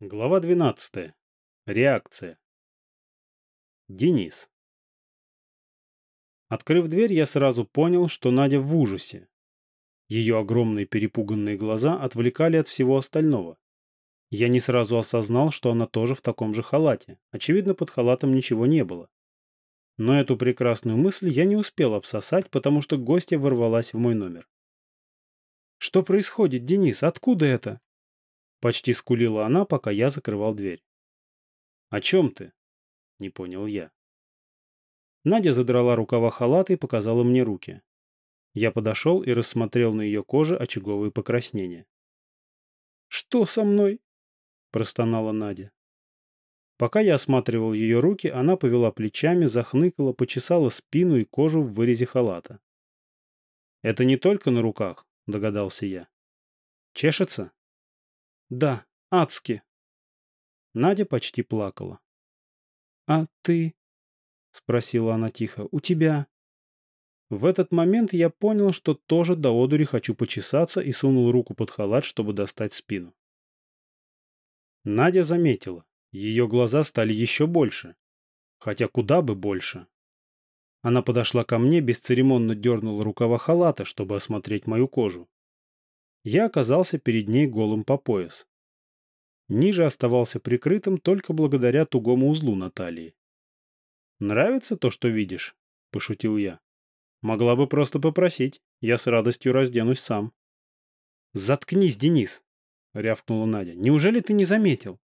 Глава 12. Реакция. Денис. Открыв дверь, я сразу понял, что Надя в ужасе. Ее огромные перепуганные глаза отвлекали от всего остального. Я не сразу осознал, что она тоже в таком же халате. Очевидно, под халатом ничего не было. Но эту прекрасную мысль я не успел обсосать, потому что гостья ворвалась в мой номер. «Что происходит, Денис? Откуда это?» Почти скулила она, пока я закрывал дверь. «О чем ты?» — не понял я. Надя задрала рукава халата и показала мне руки. Я подошел и рассмотрел на ее коже очаговые покраснения. «Что со мной?» — простонала Надя. Пока я осматривал ее руки, она повела плечами, захныкала, почесала спину и кожу в вырезе халата. «Это не только на руках», — догадался я. «Чешется?» Да, адски. Надя почти плакала. А ты? Спросила она тихо. У тебя? В этот момент я понял, что тоже до одури хочу почесаться и сунул руку под халат, чтобы достать спину. Надя заметила. Ее глаза стали еще больше. Хотя куда бы больше. Она подошла ко мне, бесцеремонно дернула рукава халата, чтобы осмотреть мою кожу я оказался перед ней голым по пояс. Ниже оставался прикрытым только благодаря тугому узлу на талии. «Нравится то, что видишь?» – пошутил я. «Могла бы просто попросить. Я с радостью разденусь сам». «Заткнись, Денис!» – рявкнула Надя. «Неужели ты не заметил?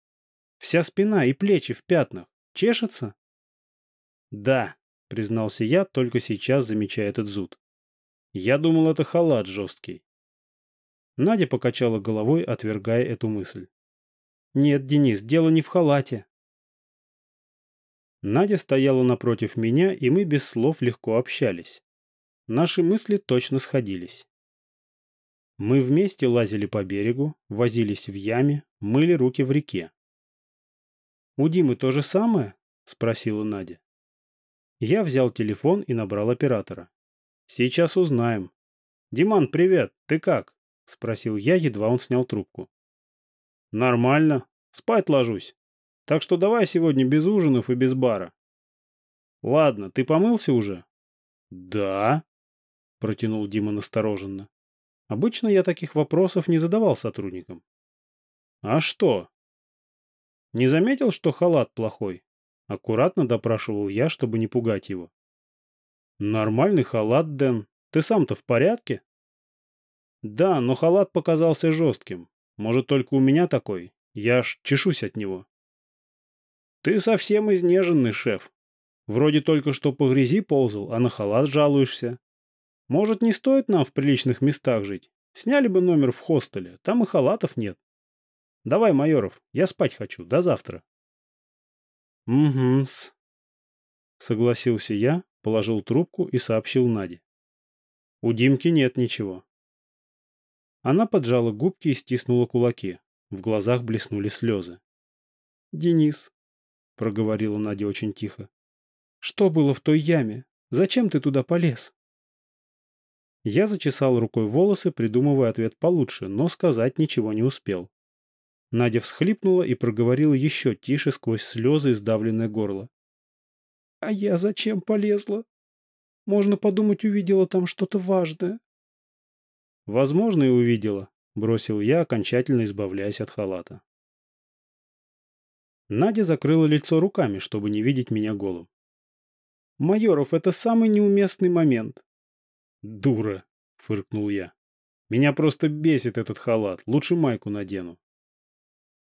Вся спина и плечи в пятнах. Чешется?» «Да», — признался я, только сейчас замечая этот зуд. «Я думал, это халат жесткий». Надя покачала головой, отвергая эту мысль. «Нет, Денис, дело не в халате». Надя стояла напротив меня, и мы без слов легко общались. Наши мысли точно сходились. Мы вместе лазили по берегу, возились в яме, мыли руки в реке. «У Димы то же самое?» – спросила Надя. Я взял телефон и набрал оператора. «Сейчас узнаем». «Диман, привет, ты как?» — спросил я, едва он снял трубку. «Нормально. Спать ложусь. Так что давай сегодня без ужинов и без бара». «Ладно, ты помылся уже?» «Да», — протянул Дима настороженно. Обычно я таких вопросов не задавал сотрудникам. «А что?» «Не заметил, что халат плохой?» Аккуратно допрашивал я, чтобы не пугать его. «Нормальный халат, Дэн. Ты сам-то в порядке?» Да, но халат показался жестким. Может, только у меня такой. Я аж чешусь от него. Ты совсем изнеженный, шеф. Вроде только что по грязи ползал, а на халат жалуешься. Может, не стоит нам в приличных местах жить? Сняли бы номер в хостеле, там и халатов нет. Давай, Майоров, я спать хочу, до завтра. Угу-с. Согласился я, положил трубку и сообщил Наде. У Димки нет ничего. Она поджала губки и стиснула кулаки. В глазах блеснули слезы. «Денис», — проговорила Надя очень тихо, — «что было в той яме? Зачем ты туда полез?» Я зачесал рукой волосы, придумывая ответ получше, но сказать ничего не успел. Надя всхлипнула и проговорила еще тише сквозь слезы и сдавленное горло. «А я зачем полезла? Можно подумать, увидела там что-то важное. Возможно, и увидела, бросил я, окончательно избавляясь от халата. Надя закрыла лицо руками, чтобы не видеть меня голым. «Майоров, это самый неуместный момент». «Дура!» — фыркнул я. «Меня просто бесит этот халат. Лучше майку надену».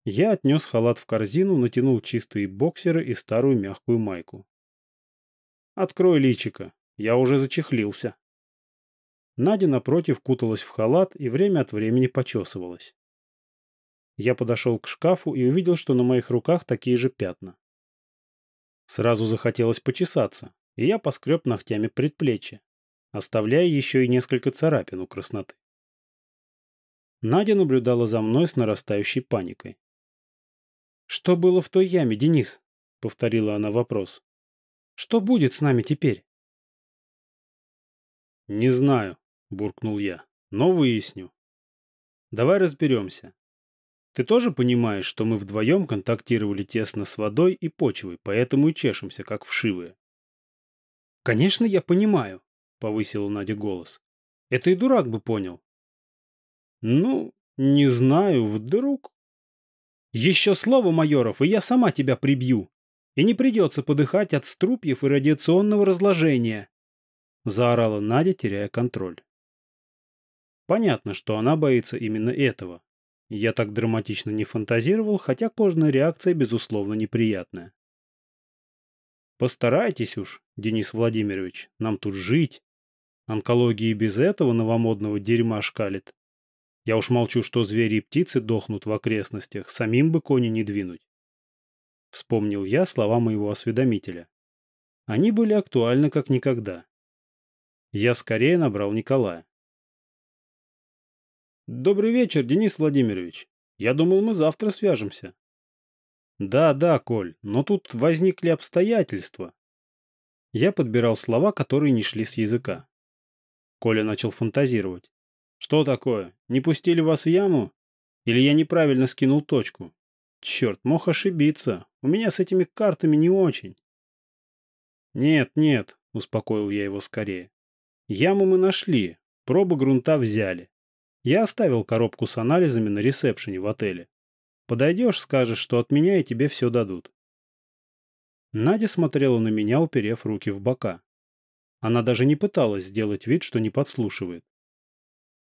Я отнес халат в корзину, натянул чистые боксеры и старую мягкую майку. «Открой личико. Я уже зачехлился». Надя, напротив, куталась в халат и время от времени почесывалась. Я подошел к шкафу и увидел, что на моих руках такие же пятна. Сразу захотелось почесаться, и я поскреб ногтями предплечье, оставляя еще и несколько царапин у красноты. Надя наблюдала за мной с нарастающей паникой. «Что было в той яме, Денис?» — повторила она вопрос. «Что будет с нами теперь?» «Не знаю», буркнул я. Но выясню. Давай разберемся. Ты тоже понимаешь, что мы вдвоем контактировали тесно с водой и почвой, поэтому и чешемся, как вшивые. «Конечно, я понимаю», — повысила Надя голос. «Это и дурак бы понял». «Ну, не знаю, вдруг...» «Еще слово, майоров, и я сама тебя прибью. И не придется подыхать от струпьев и радиационного разложения», — заорала Надя, теряя контроль. Понятно, что она боится именно этого. Я так драматично не фантазировал, хотя кожная реакция, безусловно, неприятная. Постарайтесь уж, Денис Владимирович, нам тут жить. Онкология без этого новомодного дерьма шкалит. Я уж молчу, что звери и птицы дохнут в окрестностях, самим бы кони не двинуть. Вспомнил я слова моего осведомителя. Они были актуальны как никогда. Я скорее набрал Николая. «Добрый вечер, Денис Владимирович. Я думал, мы завтра свяжемся». «Да, да, Коль, но тут возникли обстоятельства». Я подбирал слова, которые не шли с языка. Коля начал фантазировать. «Что такое? Не пустили вас в яму? Или я неправильно скинул точку? Черт, мог ошибиться. У меня с этими картами не очень». «Нет, нет», — успокоил я его скорее. «Яму мы нашли, пробы грунта взяли. Я оставил коробку с анализами на ресепшене в отеле. Подойдешь, скажешь, что от меня и тебе все дадут. Надя смотрела на меня, уперев руки в бока. Она даже не пыталась сделать вид, что не подслушивает.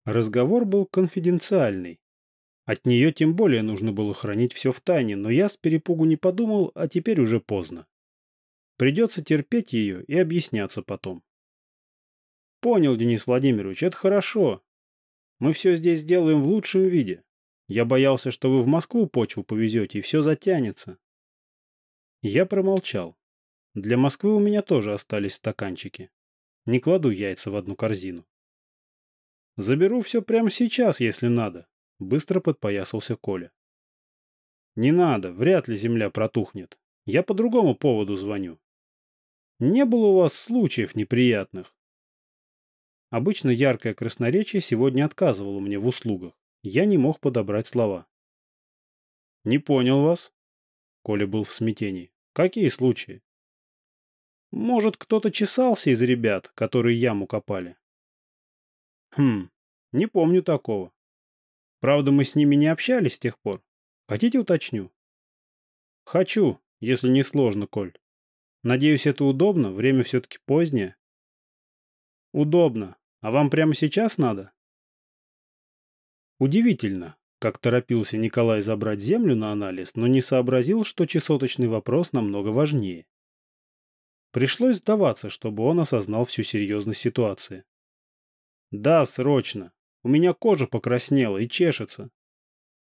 Разговор был конфиденциальный. От нее тем более нужно было хранить все в тайне, но я с перепугу не подумал, а теперь уже поздно. Придется терпеть ее и объясняться потом. Понял, Денис Владимирович, это хорошо. Мы все здесь сделаем в лучшем виде. Я боялся, что вы в Москву почву повезете, и все затянется. Я промолчал. Для Москвы у меня тоже остались стаканчики. Не кладу яйца в одну корзину. Заберу все прямо сейчас, если надо. Быстро подпоясался Коля. Не надо, вряд ли земля протухнет. Я по другому поводу звоню. Не было у вас случаев неприятных? Обычно яркое красноречие сегодня отказывало мне в услугах. Я не мог подобрать слова. «Не понял вас?» Коля был в смятении. «Какие случаи?» «Может, кто-то чесался из ребят, которые яму копали?» «Хм, не помню такого. Правда, мы с ними не общались с тех пор. Хотите уточню?» «Хочу, если не сложно, Коль. Надеюсь, это удобно, время все-таки позднее». «Удобно. А вам прямо сейчас надо? Удивительно, как торопился Николай забрать землю на анализ, но не сообразил, что чесоточный вопрос намного важнее. Пришлось сдаваться, чтобы он осознал всю серьезность ситуации. «Да, срочно. У меня кожа покраснела и чешется.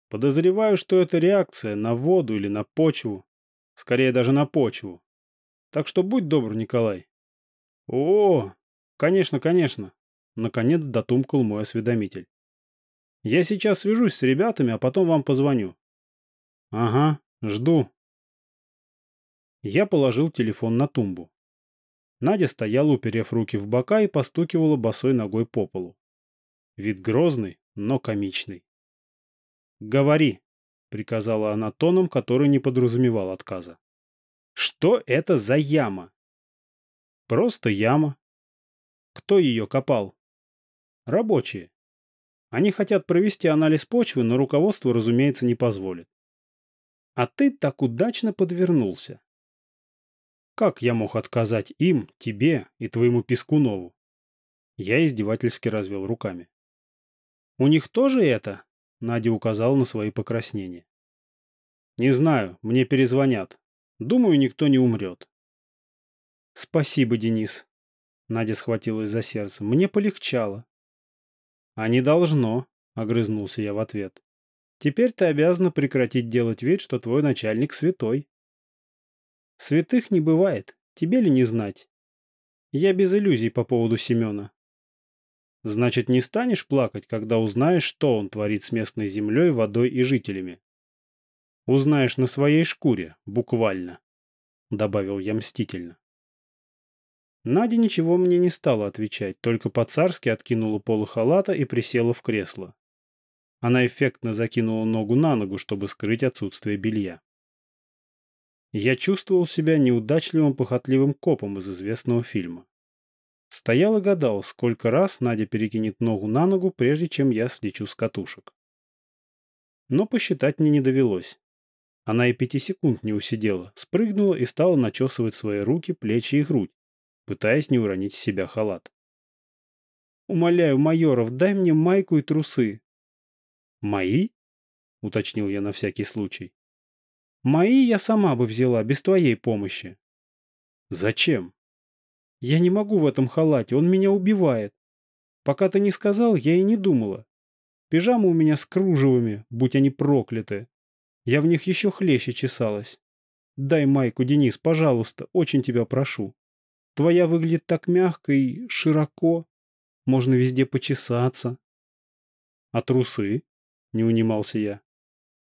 Подозреваю, что это реакция на воду или на почву. Скорее даже на почву. Так что будь добр, Николай». «О, конечно, конечно. Наконец дотумкал мой осведомитель. Я сейчас свяжусь с ребятами, а потом вам позвоню. Ага, жду. Я положил телефон на тумбу. Надя стояла, уперев руки в бока и постукивала босой ногой по полу. Вид грозный, но комичный. «Говори», — приказала она тоном, который не подразумевал отказа. «Что это за яма?» «Просто яма». «Кто ее копал?» Рабочие. Они хотят провести анализ почвы, но руководство, разумеется, не позволит. А ты так удачно подвернулся. Как я мог отказать им, тебе и твоему Пескунову? Я издевательски развел руками. У них тоже это? Надя указала на свои покраснения. Не знаю, мне перезвонят. Думаю, никто не умрет. Спасибо, Денис. Надя схватилась за сердце. Мне полегчало. «А не должно», — огрызнулся я в ответ. «Теперь ты обязана прекратить делать вид, что твой начальник святой». «Святых не бывает, тебе ли не знать? Я без иллюзий по поводу Семена». «Значит, не станешь плакать, когда узнаешь, что он творит с местной землей, водой и жителями?» «Узнаешь на своей шкуре, буквально», — добавил я мстительно. Надя ничего мне не стала отвечать, только по-царски откинула полы халата и присела в кресло. Она эффектно закинула ногу на ногу, чтобы скрыть отсутствие белья. Я чувствовал себя неудачливым похотливым копом из известного фильма. Стоял и гадал, сколько раз Надя перекинет ногу на ногу, прежде чем я слечу с катушек. Но посчитать мне не довелось. Она и пяти секунд не усидела, спрыгнула и стала начесывать свои руки, плечи и грудь, пытаясь не уронить с себя халат. «Умоляю, Майоров, дай мне майку и трусы», «Мои?» — уточнил я на всякий случай. «Мои я сама бы взяла, без твоей помощи». «Зачем?» «Я не могу в этом халате, он меня убивает. Пока ты не сказал, я и не думала. Пижама у меня с кружевами, будь они прокляты. Я в них еще хлеще чесалась. Дай майку, Денис, пожалуйста, очень тебя прошу. Твоя выглядит так мягко и широко. Можно везде почесаться. А трусы? — не унимался я.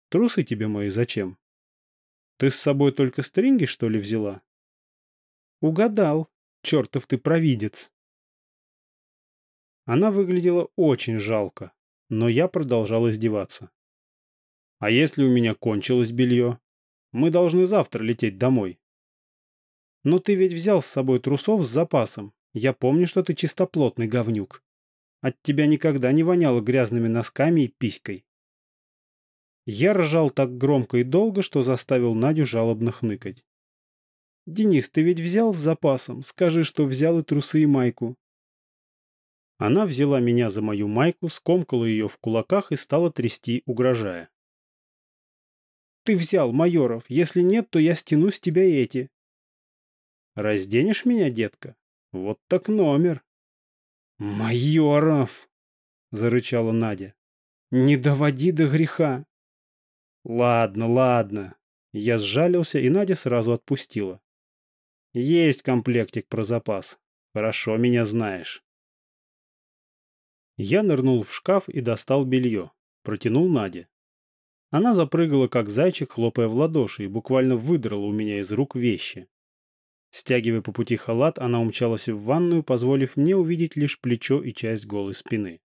«Трусы тебе мои зачем? Ты с собой только стринги, что ли, взяла?» «Угадал. Чертов ты провидец!» Она выглядела очень жалко, но я продолжал издеваться. «А если у меня кончилось белье? Мы должны завтра лететь домой». «Но ты ведь взял с собой трусов с запасом. Я помню, что ты чистоплотный говнюк. От тебя никогда не воняло грязными носками и писькой. Я ржал так громко и долго, что заставил Надю жалобно хныкать. «Денис, ты ведь взял с запасом? Скажи, что взял и трусы, и майку». Она взяла меня за мою майку, скомкала ее в кулаках и стала трясти, угрожая. «Ты взял, Майоров. Если нет, то я стяну с тебя эти». «Разденешь меня, детка? Вот так номер». «Майоров!» — зарычала Надя. «Не доводи до греха. Ладно, ладно. Я сжалился, и Надя сразу отпустила. Есть комплектик про запас. Хорошо меня знаешь. Я нырнул в шкаф и достал белье. Протянул Наде. Она запрыгала, как зайчик, хлопая в ладоши, и буквально выдрала у меня из рук вещи. Стягивая по пути халат, она умчалась в ванную, позволив мне увидеть лишь плечо и часть голой спины.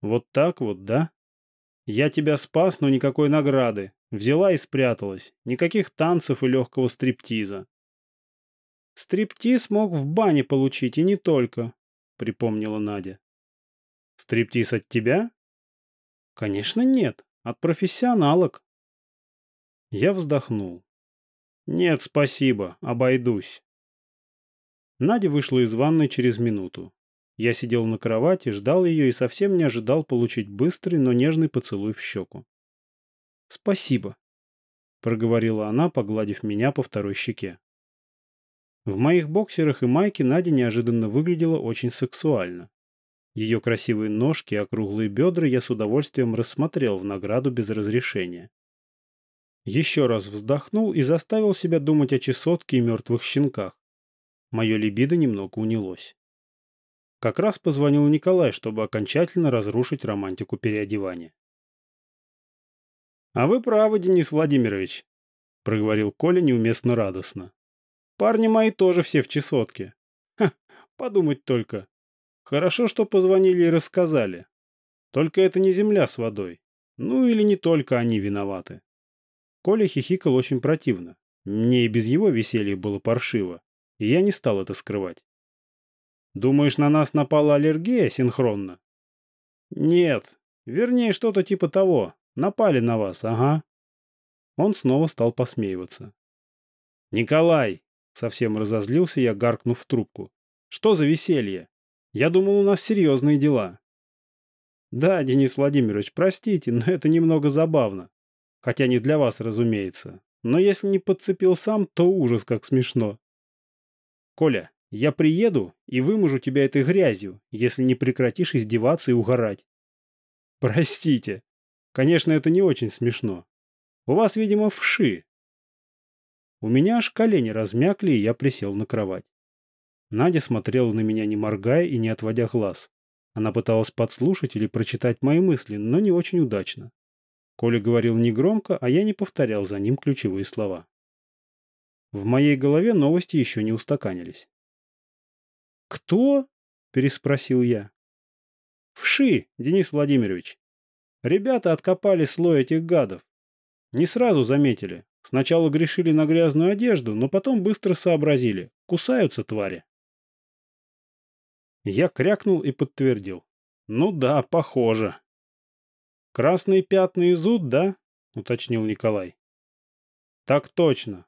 Вот так вот, да? Я тебя спас, но никакой награды. Взяла и спряталась. Никаких танцев и легкого стриптиза. Стриптиз мог в бане получить, и не только, припомнила Надя. Стриптиз от тебя? Конечно, нет. От профессионалок. Я вздохнул. Нет, спасибо, обойдусь. Надя вышла из ванной через минуту. Я сидел на кровати, ждал ее и совсем не ожидал получить быстрый, но нежный поцелуй в щеку. «Спасибо», — проговорила она, погладив меня по второй щеке. В моих боксерах и майке Надя неожиданно выглядела очень сексуально. Ее красивые ножки и округлые бедра я с удовольствием рассмотрел в награду без разрешения. Еще раз вздохнул и заставил себя думать о чесотке и мертвых щенках. Мое либидо немного унялось. Как раз позвонил Николай, чтобы окончательно разрушить романтику переодевания. «А вы правы, Денис Владимирович», — проговорил Коля неуместно радостно. «Парни мои тоже все в чесотке. Ха, подумать только. Хорошо, что позвонили и рассказали. Только это не земля с водой. Ну или не только они виноваты». Коля хихикал очень противно. Мне и без его веселья было паршиво, и я не стал это скрывать. Думаешь, на нас напала аллергия синхронно? Нет. Вернее, что-то типа того. Напали на вас, ага. Он снова стал посмеиваться. Николай! Совсем разозлился я, гаркнув в трубку. Что за веселье? Я думал, у нас серьезные дела. Да, Денис Владимирович, простите, но это немного забавно. Хотя не для вас, разумеется. Но если не подцепил сам, то ужас как смешно. Коля, я приеду и выможу тебя этой грязью, если не прекратишь издеваться и угорать. Простите. Конечно, это не очень смешно. У вас, видимо, вши. У меня аж колени размякли, и я присел на кровать. Надя смотрела на меня, не моргая и не отводя глаз. Она пыталась подслушать или прочитать мои мысли, но не очень удачно. Коля говорил негромко, а я не повторял за ним ключевые слова. В моей голове новости еще не устаканились. «Кто?» — переспросил я. «Вши, Денис Владимирович. Ребята откопали слой этих гадов. Не сразу заметили. Сначала грешили на грязную одежду, но потом быстро сообразили. Кусаются твари. Я крякнул и подтвердил. Ну да, похоже. Красные пятна и зуд, да? Уточнил Николай. Так точно.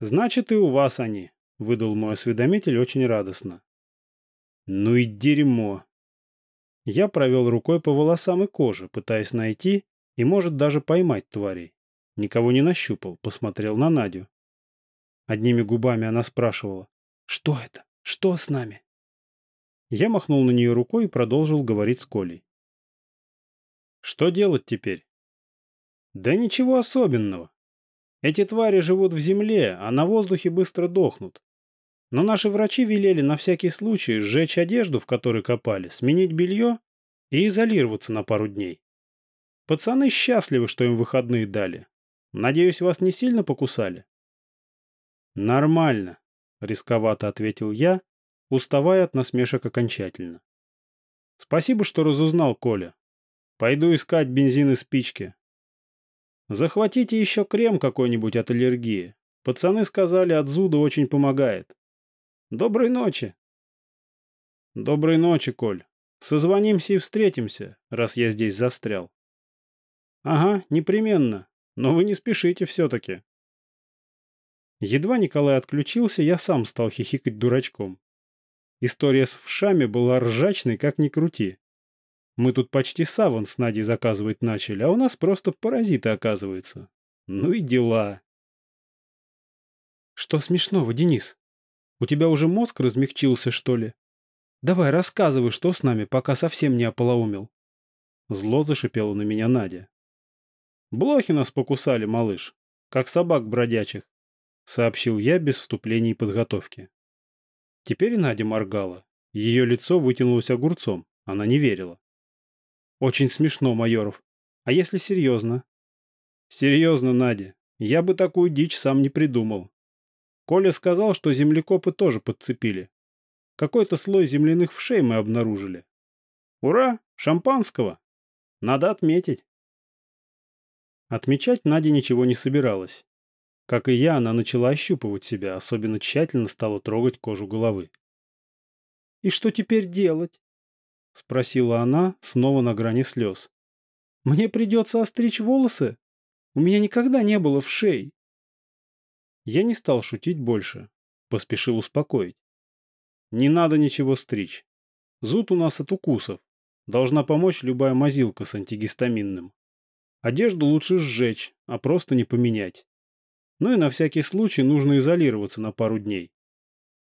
Значит, и у вас они, выдал мой осведомитель очень радостно. Ну и дерьмо. Я провел рукой по волосам и коже, пытаясь найти и, может, даже поймать тварей. Никого не нащупал, посмотрел на Надю. Одними губами она спрашивала. «Что это? Что с нами?» Я махнул на нее рукой и продолжил говорить с Колей. «Что делать теперь?» «Да ничего особенного. Эти твари живут в земле, а на воздухе быстро дохнут. Но наши врачи велели на всякий случай сжечь одежду, в которой копали, сменить белье и изолироваться на пару дней. Пацаны счастливы, что им выходные дали. Надеюсь, вас не сильно покусали? Нормально, рисковато ответил я, уставая от насмешек окончательно. Спасибо, что разузнал, Коля. Пойду искать бензин и спички. Захватите еще крем какой-нибудь от аллергии. Пацаны сказали, от зуда очень помогает. Доброй ночи. Доброй ночи, Коль. Созвонимся и встретимся, раз я здесь застрял. Ага, непременно. Но вы не спешите все-таки. Едва Николай отключился, я сам стал хихикать дурачком. История с вшами была ржачной, как ни крути. Мы тут почти саван с Надей заказывать начали, а у нас просто паразиты, оказывается. Ну и дела. Что смешного, Денис? У тебя уже мозг размягчился, что ли? Давай, рассказывай, что с нами, пока совсем не ополоумел. Зло зашипела на меня Надя. Блохи нас покусали, малыш, как собак бродячих, сообщил я без вступления и подготовки. Теперь Надя моргала. Ее лицо вытянулось огурцом. Она не верила. Очень смешно, Майоров. А если серьезно? Серьезно, Надя. Я бы такую дичь сам не придумал. Коля сказал, что землекопы тоже подцепили. Какой-то слой земляных вшей мы обнаружили. Ура! Шампанского! Надо отметить. Отмечать Надя ничего не собиралась. Как и я, она начала ощупывать себя, особенно тщательно стала трогать кожу головы. «И что теперь делать?» — спросила она, снова на грани слез. «Мне придется остричь волосы? У меня никогда не было вшей». Я не стал шутить больше. Поспешил успокоить. Не надо ничего стричь. Зуд у нас от укусов. Должна помочь любая мазилка с антигистаминным. Одежду лучше сжечь, а просто не поменять. Ну и на всякий случай нужно изолироваться на пару дней.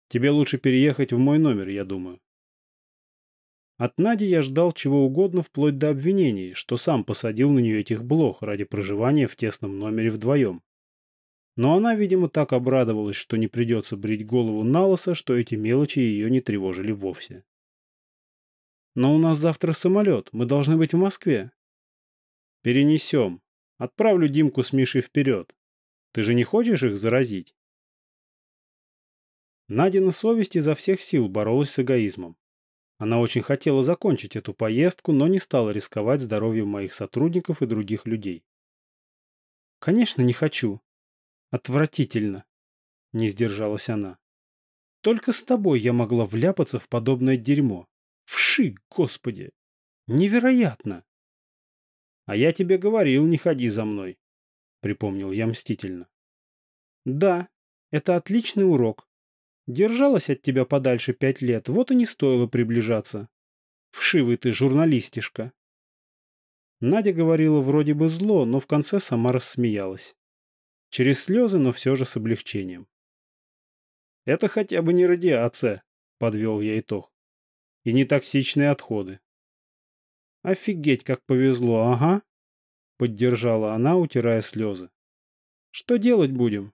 Тебе лучше переехать в мой номер, я думаю. От Нади я ждал чего угодно вплоть до обвинений, что сам посадил на нее этих блох ради проживания в тесном номере вдвоем. Но она, видимо, так обрадовалась, что не придется брить голову на лысо, что эти мелочи ее не тревожили вовсе. «Но у нас завтра самолет, мы должны быть в Москве». «Перенесем. Отправлю Димку с Мишей вперед. Ты же не хочешь их заразить?» Надя на совесть изо всех сил боролась с эгоизмом. Она очень хотела закончить эту поездку, но не стала рисковать здоровьем моих сотрудников и других людей. «Конечно, не хочу. Отвратительно. Не сдержалась она. Только с тобой я могла вляпаться в подобное дерьмо. Вши, господи! Невероятно! А я тебе говорил, не ходи за мной, припомнил я мстительно. Да, это отличный урок. Держалась от тебя подальше пять лет, вот и не стоило приближаться. Вшивый ты журналистишка. Надя говорила вроде бы зло, но в конце сама рассмеялась. Через слезы, но все же с облегчением. «Это хотя бы не радиация», — подвел я итог. «И не токсичные отходы». «Офигеть, как повезло, ага», — поддержала она, утирая слезы. «Что делать будем?»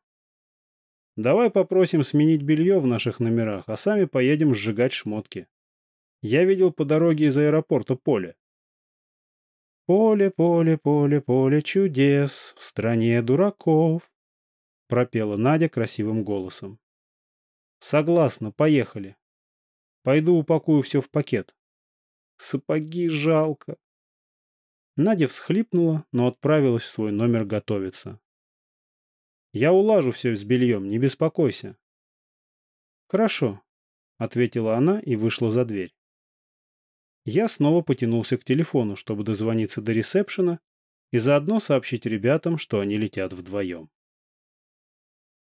«Давай попросим сменить белье в наших номерах, а сами поедем сжигать шмотки. Я видел по дороге из аэропорта поле. «Поле, поле, поле, поле чудес в стране дураков», — пропела Надя красивым голосом. «Согласна, поехали. Пойду упакую все в пакет. Сапоги жалко». Надя всхлипнула, но отправилась в свой номер готовиться. «Я улажу все с бельем, не беспокойся». «Хорошо», — ответила она и вышла за дверь. Я снова потянулся к телефону, чтобы дозвониться до ресепшена и заодно сообщить ребятам, что они летят вдвоем.